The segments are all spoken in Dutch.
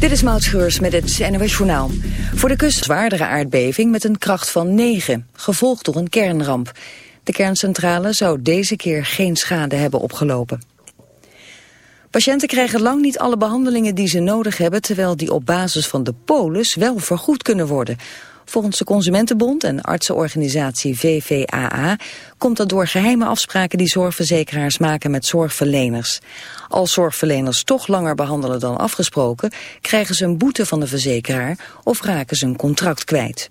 Dit is Maud met het NOS Journaal. Voor de kust zwaardere aardbeving met een kracht van 9, gevolgd door een kernramp. De kerncentrale zou deze keer geen schade hebben opgelopen. Patiënten krijgen lang niet alle behandelingen die ze nodig hebben... terwijl die op basis van de polis wel vergoed kunnen worden... Volgens de Consumentenbond en artsenorganisatie VVAA komt dat door geheime afspraken die zorgverzekeraars maken met zorgverleners. Als zorgverleners toch langer behandelen dan afgesproken, krijgen ze een boete van de verzekeraar of raken ze een contract kwijt.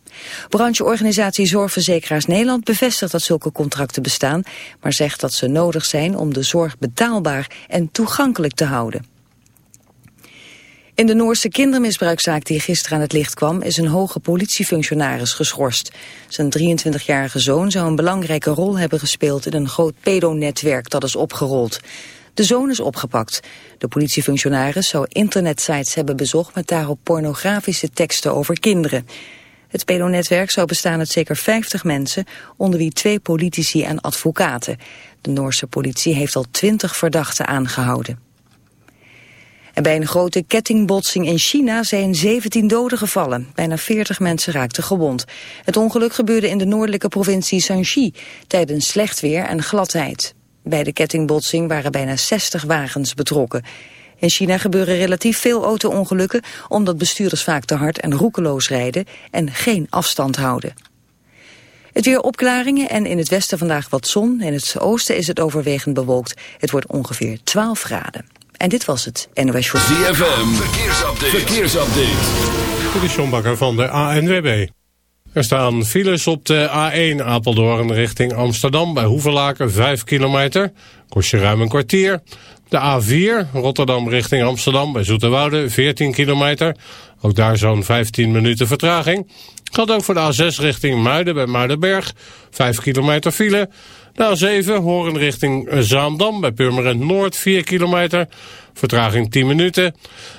Brancheorganisatie Zorgverzekeraars Nederland bevestigt dat zulke contracten bestaan, maar zegt dat ze nodig zijn om de zorg betaalbaar en toegankelijk te houden. In de Noorse kindermisbruikzaak die gisteren aan het licht kwam... is een hoge politiefunctionaris geschorst. Zijn 23-jarige zoon zou een belangrijke rol hebben gespeeld... in een groot pedonetwerk dat is opgerold. De zoon is opgepakt. De politiefunctionaris zou internetsites hebben bezocht... met daarop pornografische teksten over kinderen. Het pedonetwerk zou bestaan uit zeker 50 mensen... onder wie twee politici en advocaten. De Noorse politie heeft al 20 verdachten aangehouden. Bij een grote kettingbotsing in China zijn 17 doden gevallen. Bijna 40 mensen raakten gewond. Het ongeluk gebeurde in de noordelijke provincie Shanxi tijdens slecht weer en gladheid. Bij de kettingbotsing waren bijna 60 wagens betrokken. In China gebeuren relatief veel auto-ongelukken... omdat bestuurders vaak te hard en roekeloos rijden en geen afstand houden. Het weer opklaringen en in het westen vandaag wat zon. In het oosten is het overwegend bewolkt. Het wordt ongeveer 12 graden. En dit was het NOS voor ZFM, verkeersupdate. verkeersupdate. De Sjombakker van de ANWB. Er staan files op de A1 Apeldoorn richting Amsterdam bij Hoevelaken 5 kilometer. Kost je ruim een kwartier. De A4 Rotterdam richting Amsterdam bij Zoeterwoude 14 kilometer. Ook daar zo'n 15 minuten vertraging. Gaat ook voor de A6 richting Muiden bij Muidenberg. 5 kilometer file. De A7 Horen richting Zaandam bij Purmerend Noord 4 kilometer. Vertraging 10 minuten.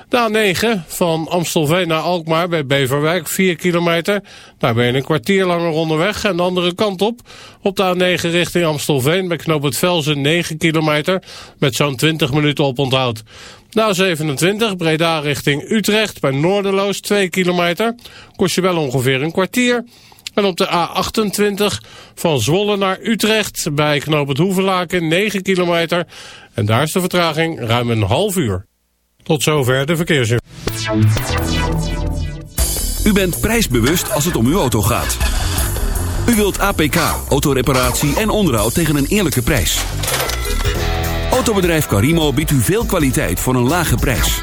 De A9 van Amstelveen naar Alkmaar bij Beverwijk 4 kilometer. Daar ben je een kwartier langer onderweg en de andere kant op. Op de A9 richting Amstelveen bij Knoop het Velzen 9 kilometer. Met zo'n 20 minuten op onthoud. Na 27 Breda richting Utrecht bij Noorderloos 2 kilometer. Kost je wel ongeveer een kwartier. En op de A28 van Zwolle naar Utrecht bij Knoop het Hoevelaken 9 kilometer. En daar is de vertraging ruim een half uur. Tot zover de verkeersinformatie. U bent prijsbewust als het om uw auto gaat. U wilt APK, autoreparatie en onderhoud tegen een eerlijke prijs. Autobedrijf Carimo biedt u veel kwaliteit voor een lage prijs.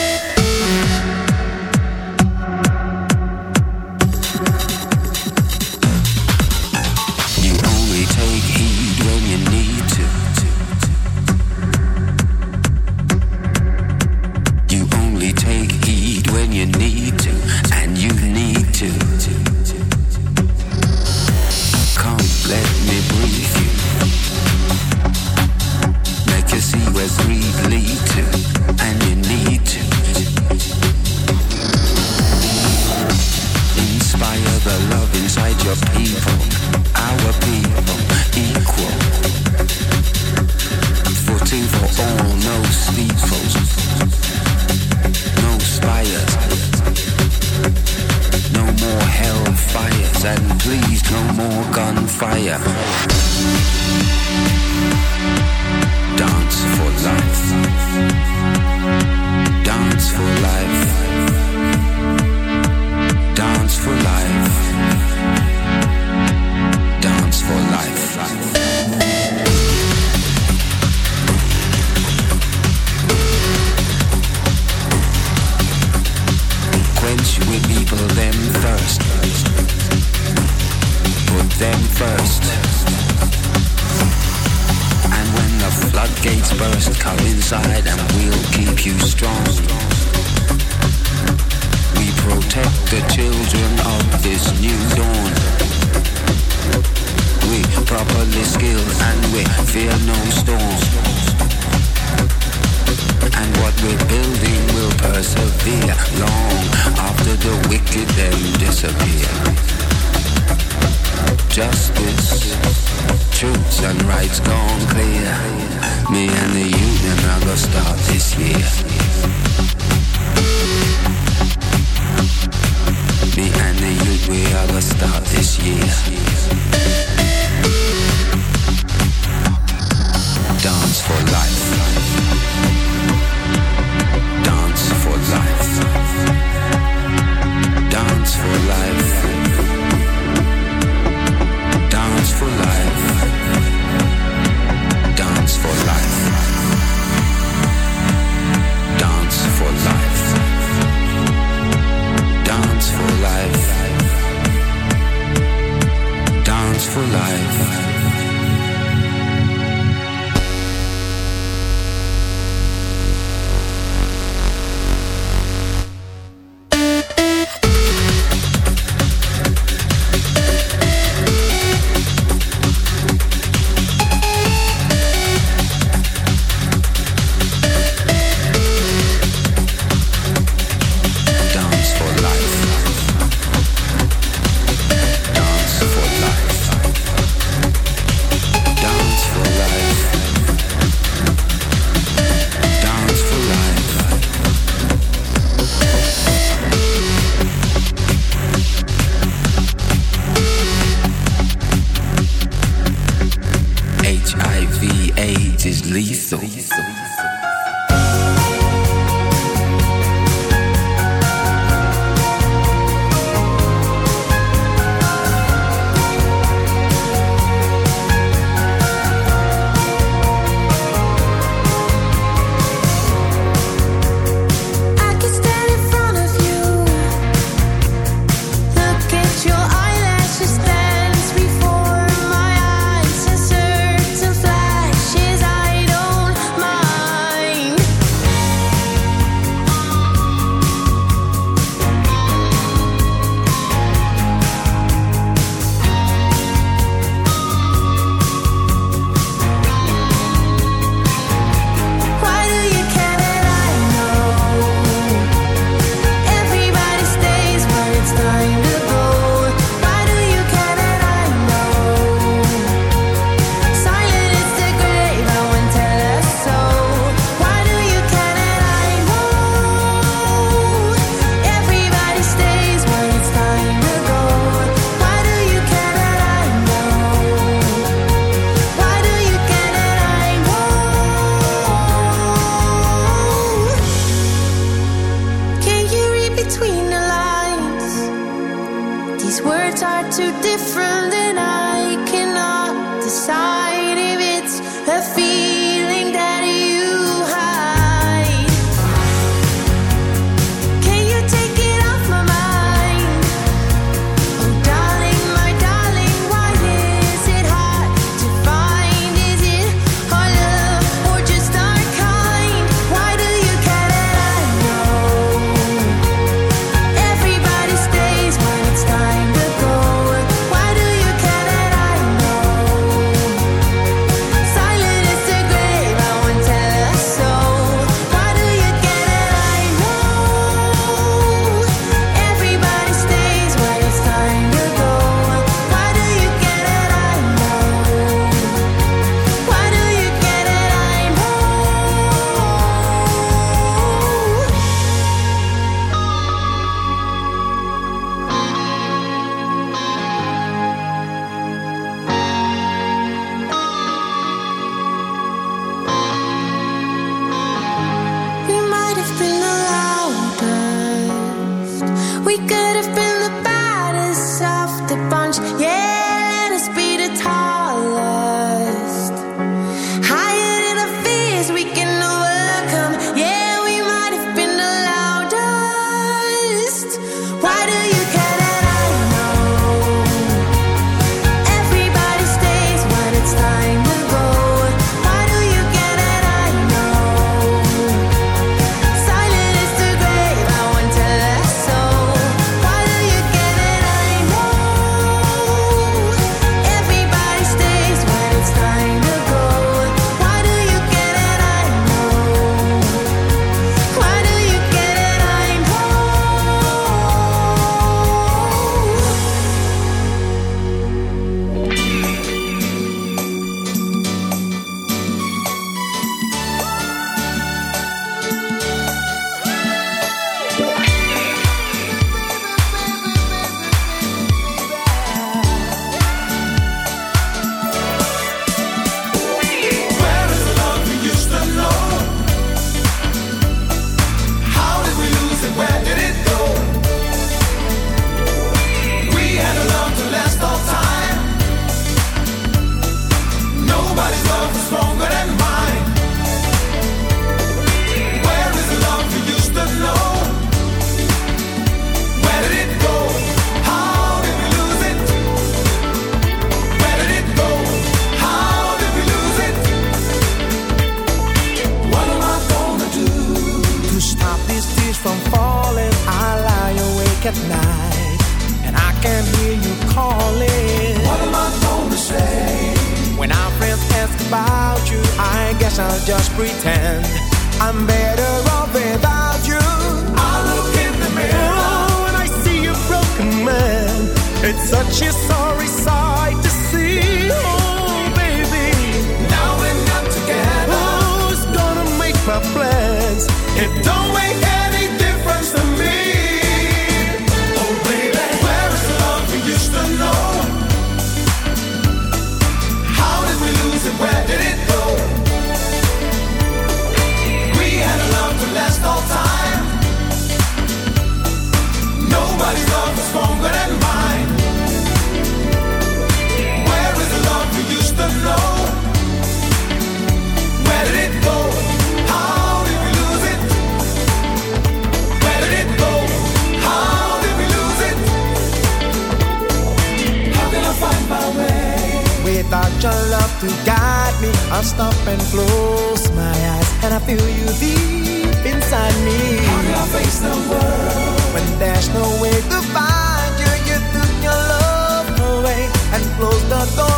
fear no storm. And what we're building will persevere long after the wicked then disappear. Justice, truths and rights gone clear. Me and the union are gonna start this year. Me and the youth, we are gonna start this year.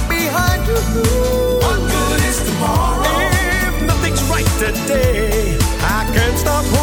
behind you. What good is tomorrow? If nothing's right today, I can't stop.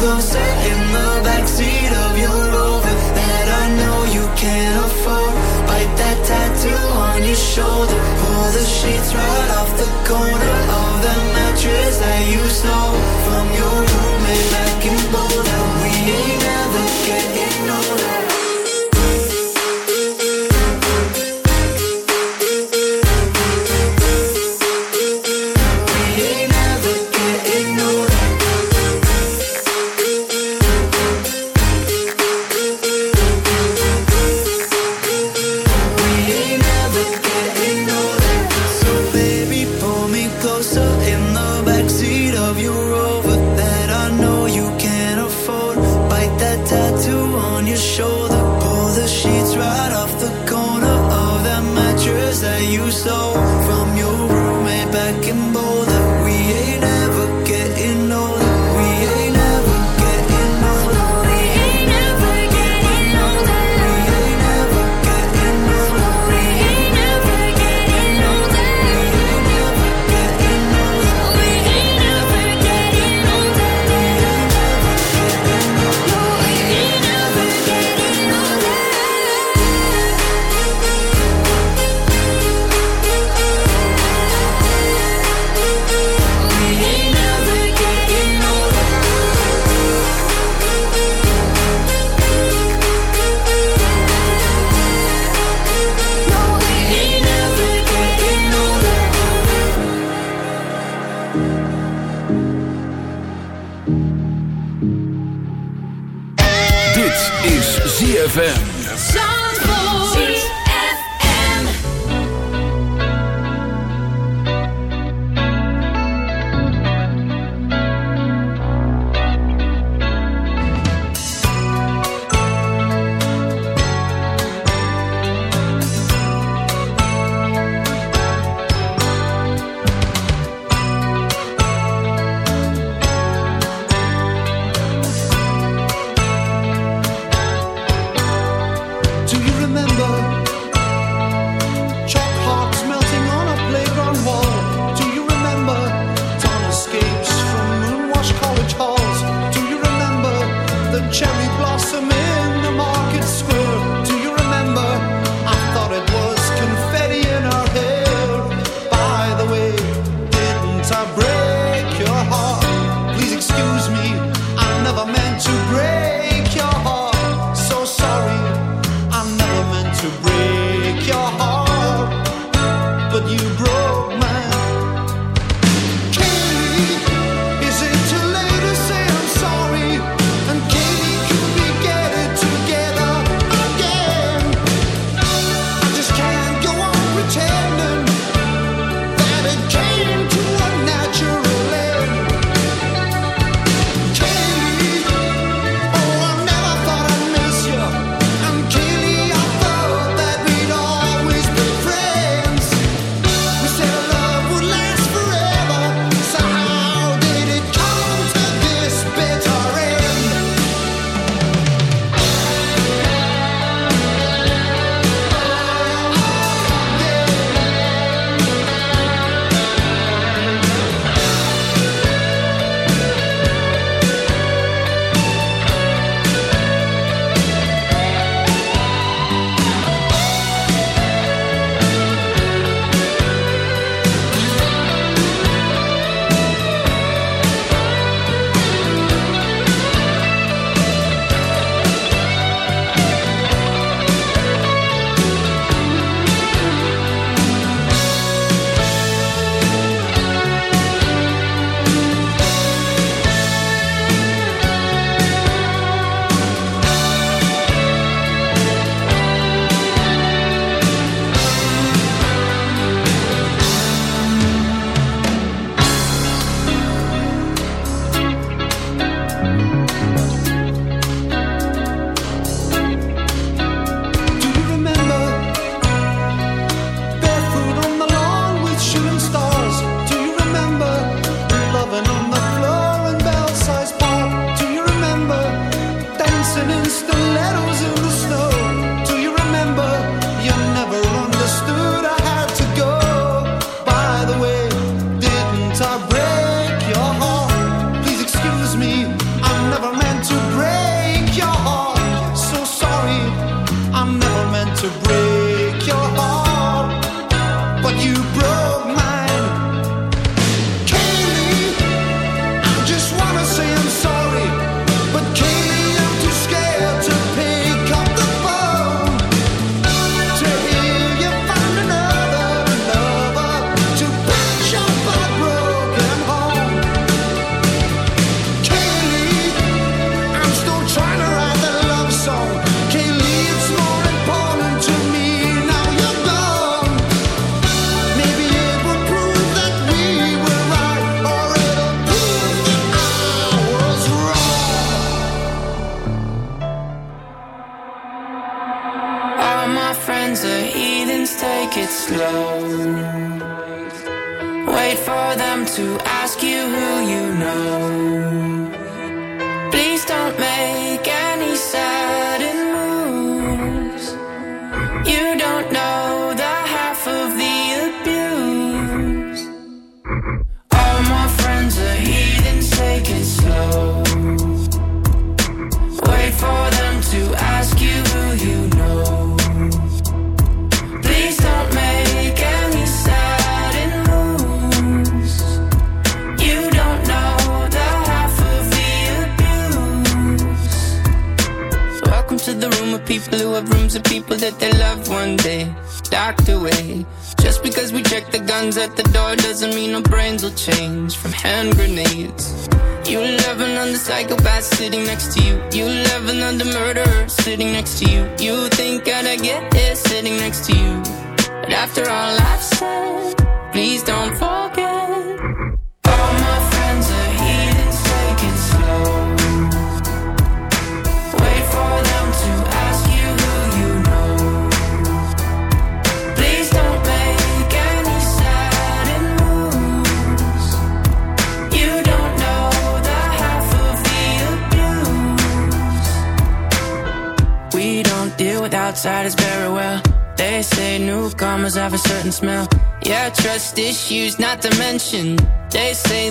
closer in the backseat of your Rover that I know you can't afford. Bite that tattoo on your shoulder, pull the sheets right.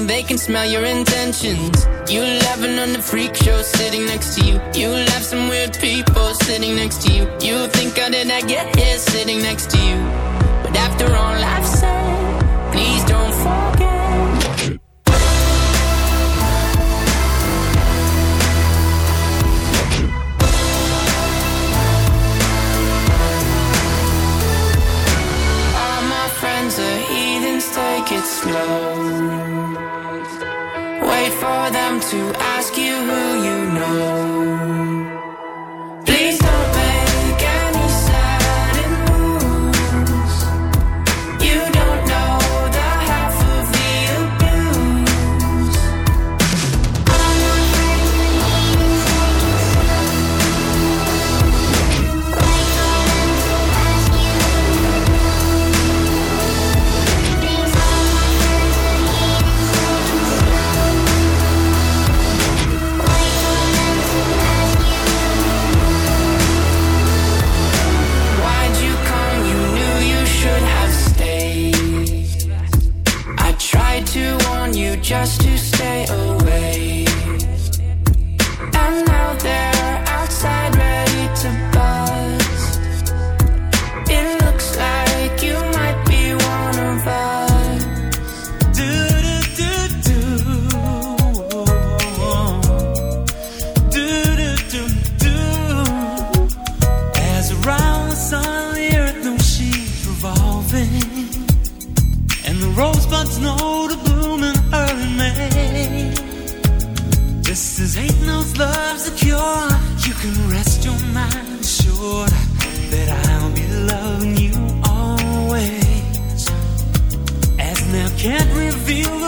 they can smell your intentions. You laughing on the freak show sitting next to you. You laugh some weird people sitting next to you. You think I did not get here sitting next to you? But after all I've said, please don't forget. All my friends are heathens, take it slow for them to ask you who Feel.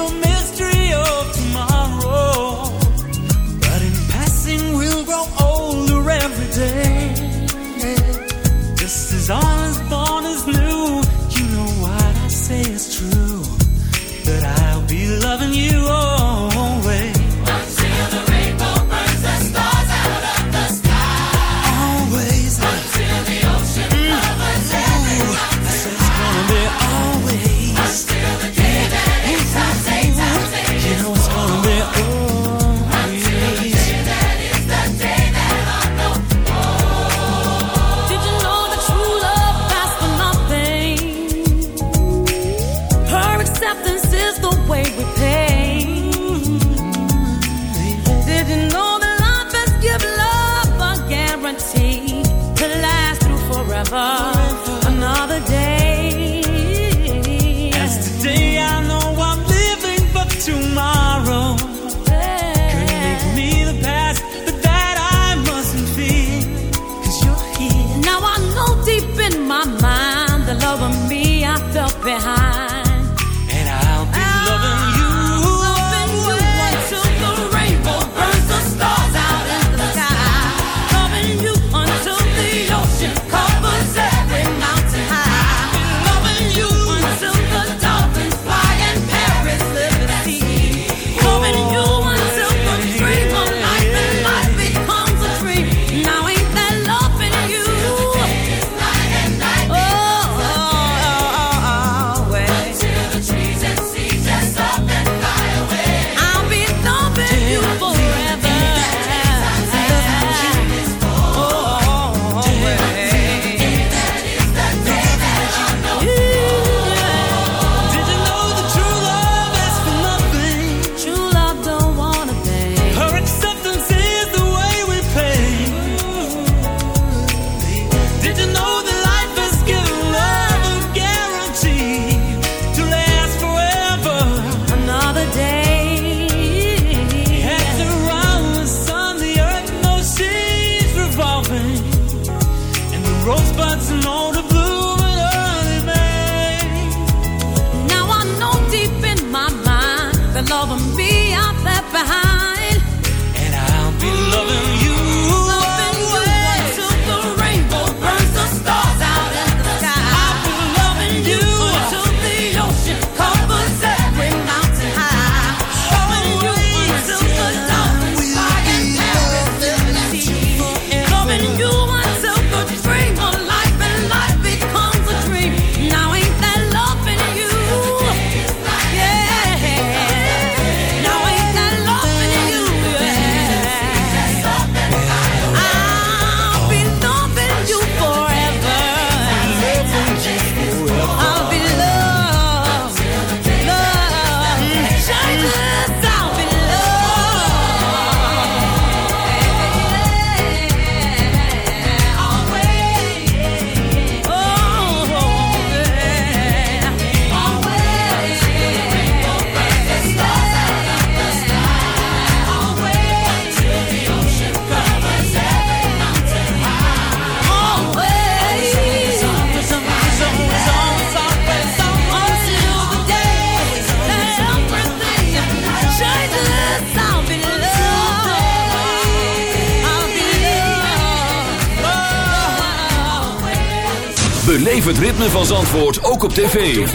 ritme van Zandvoort ook op tv.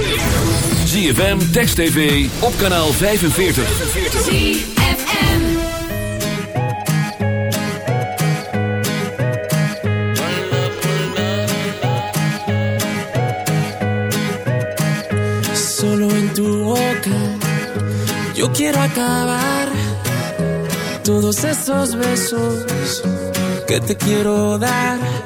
ZFM, Text TV, op kanaal 45. ZFM Solo en tu boca Yo quiero acabar Todos esos besos Que te quiero dar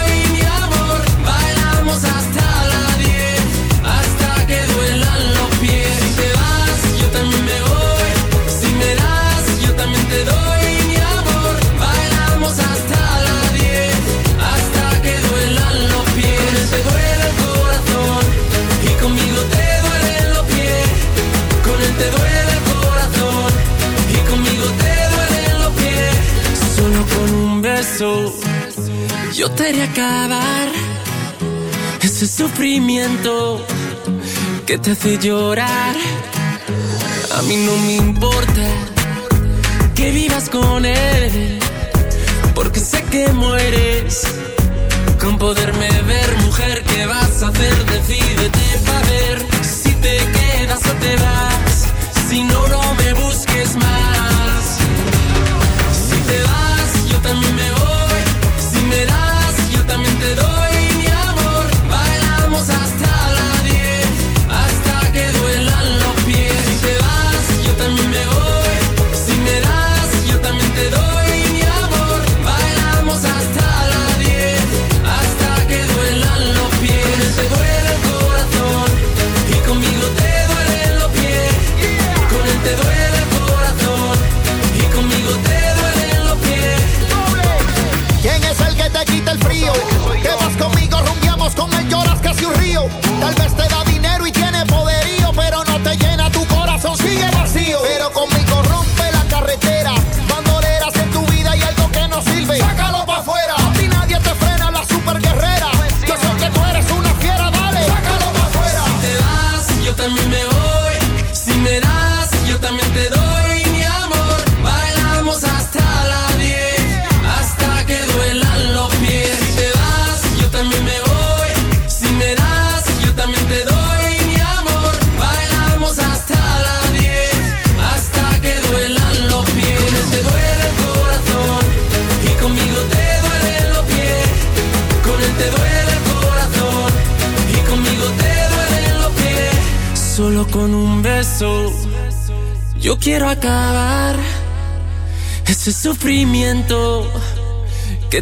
yo te haré acabar ese sufrimiento que te hace llorar. A mí no me importa que vivas con él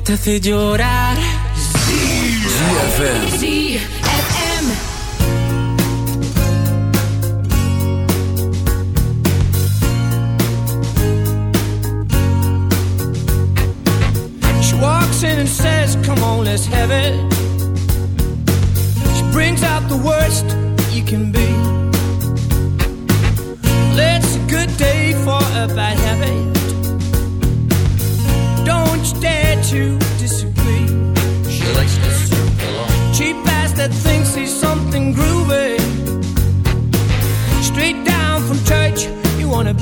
te hace llorar. ZFM. She walks in and says, Come on, let's have it. She brings out the worst you can be.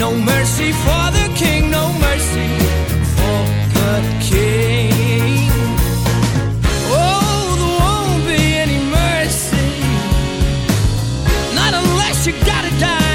no mercy for the king, no mercy for the king. Oh, there won't be any mercy. Not unless you got a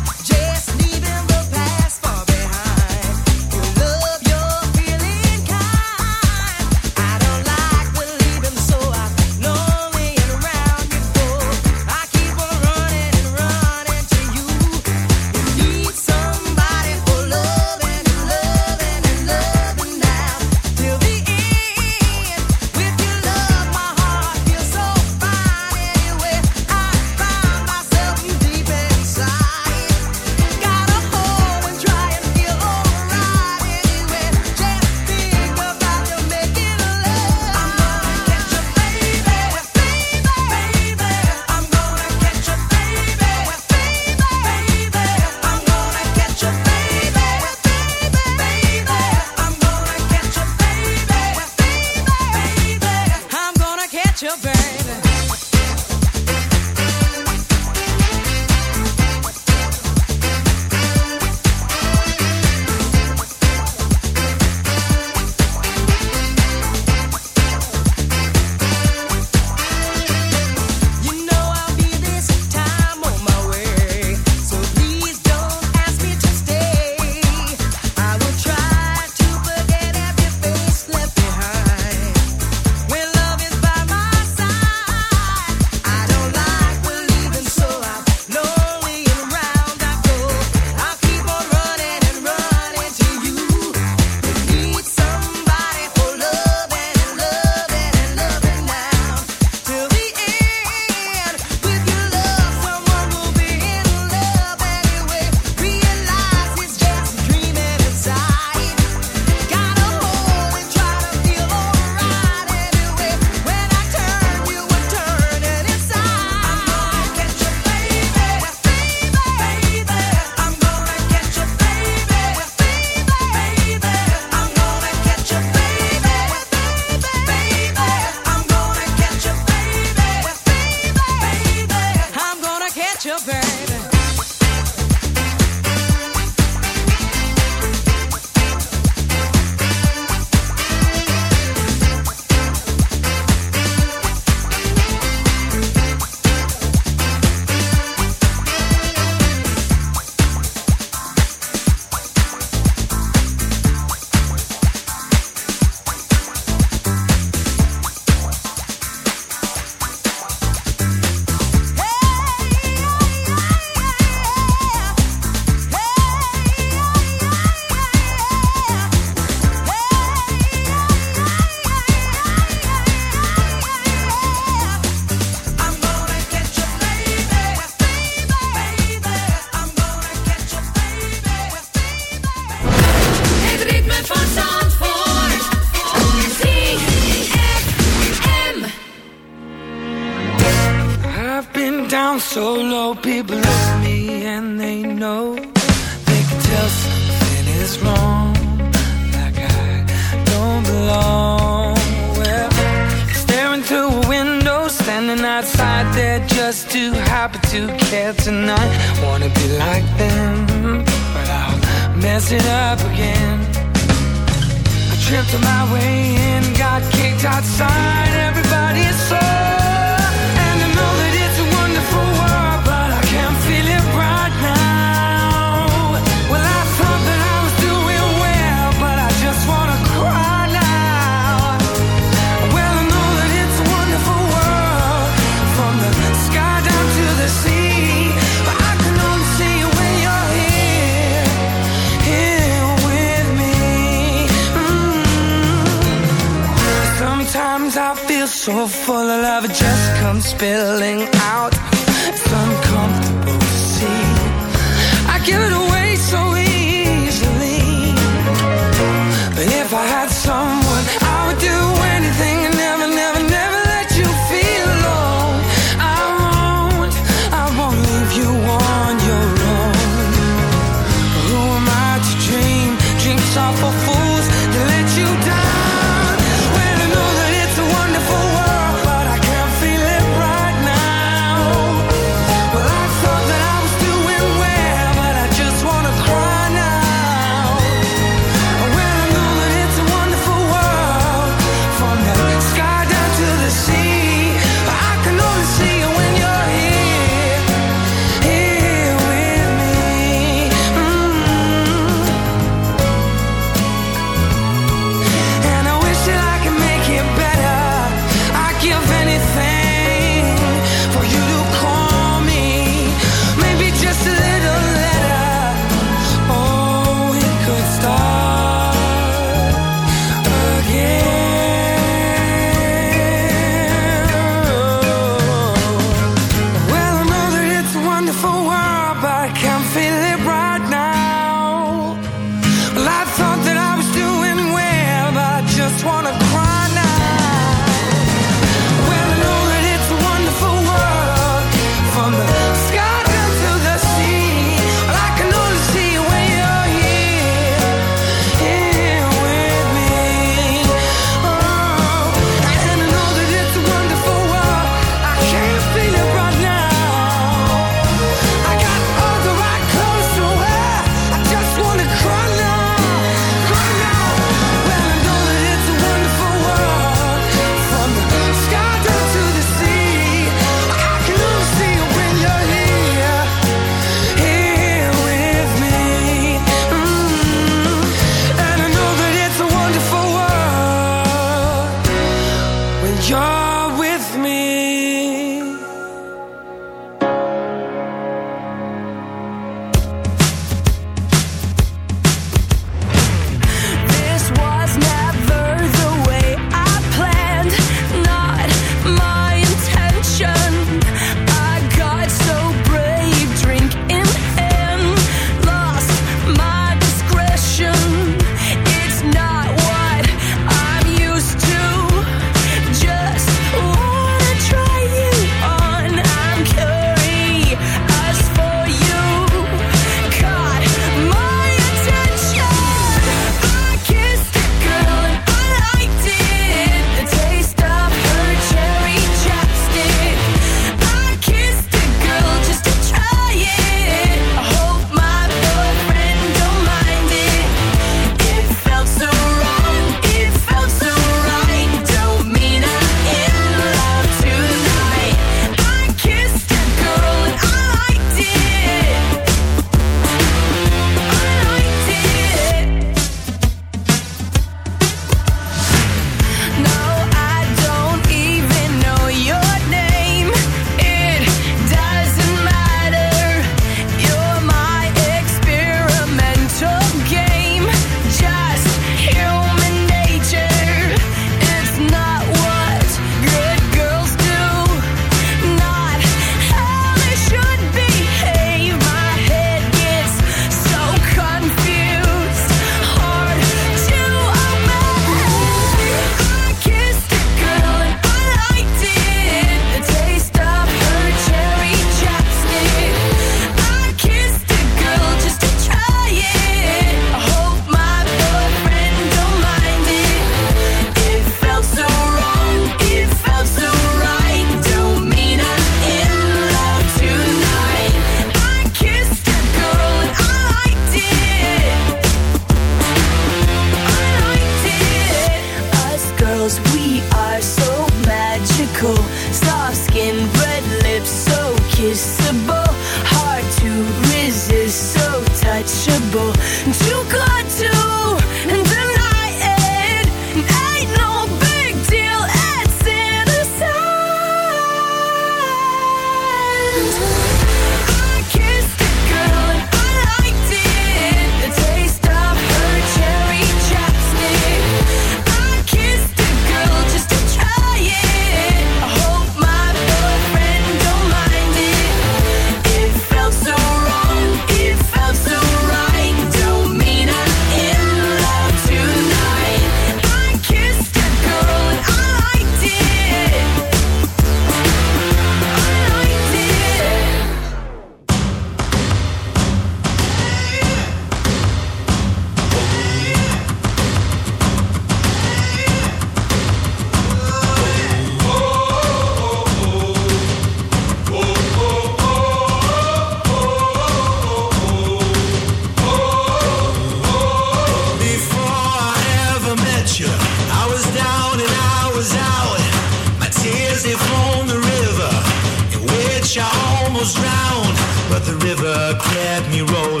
me roll.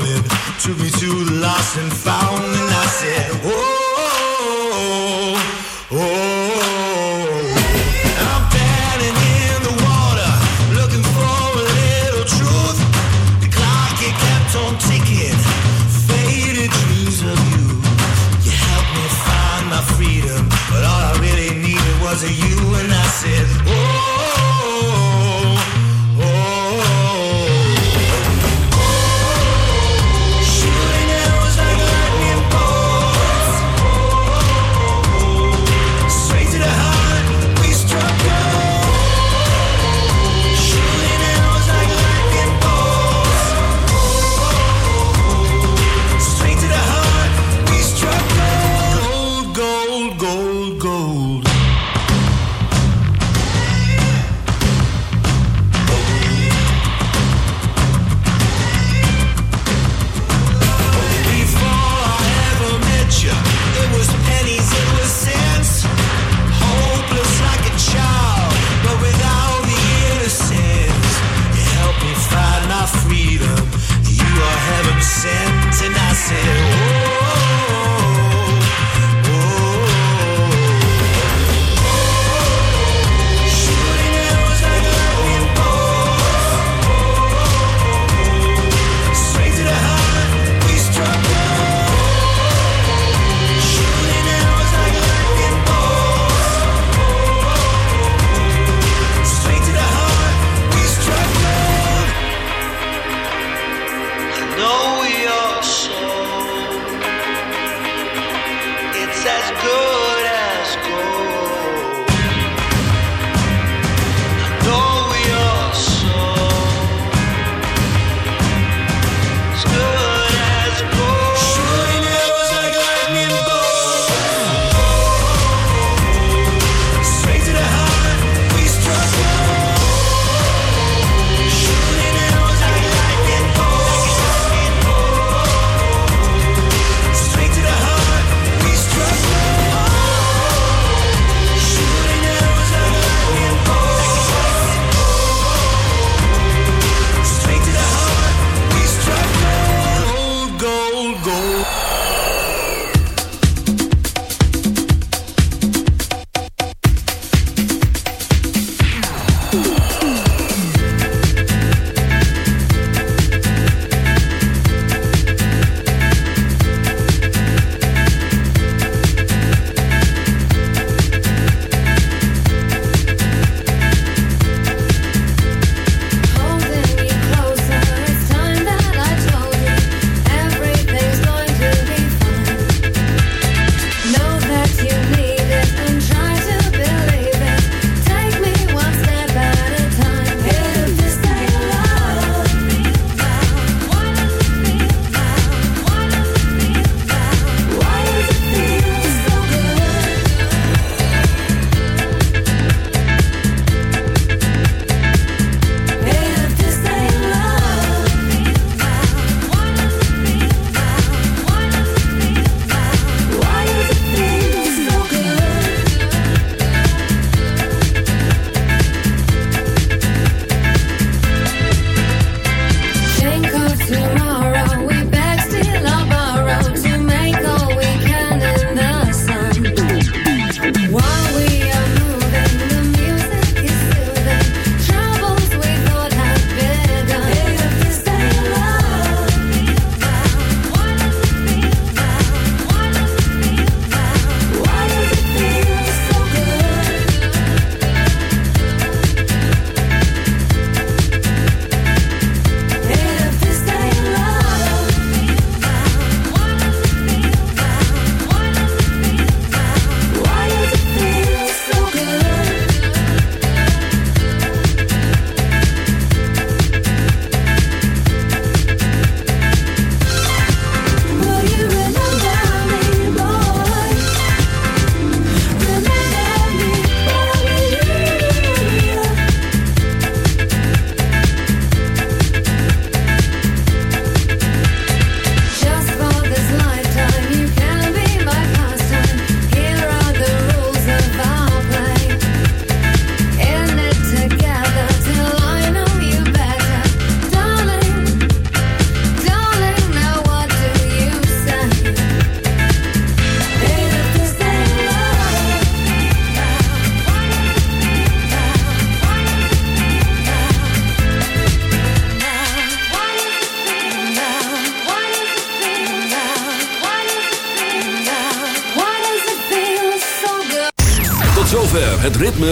Took me to the lost and found, and I said.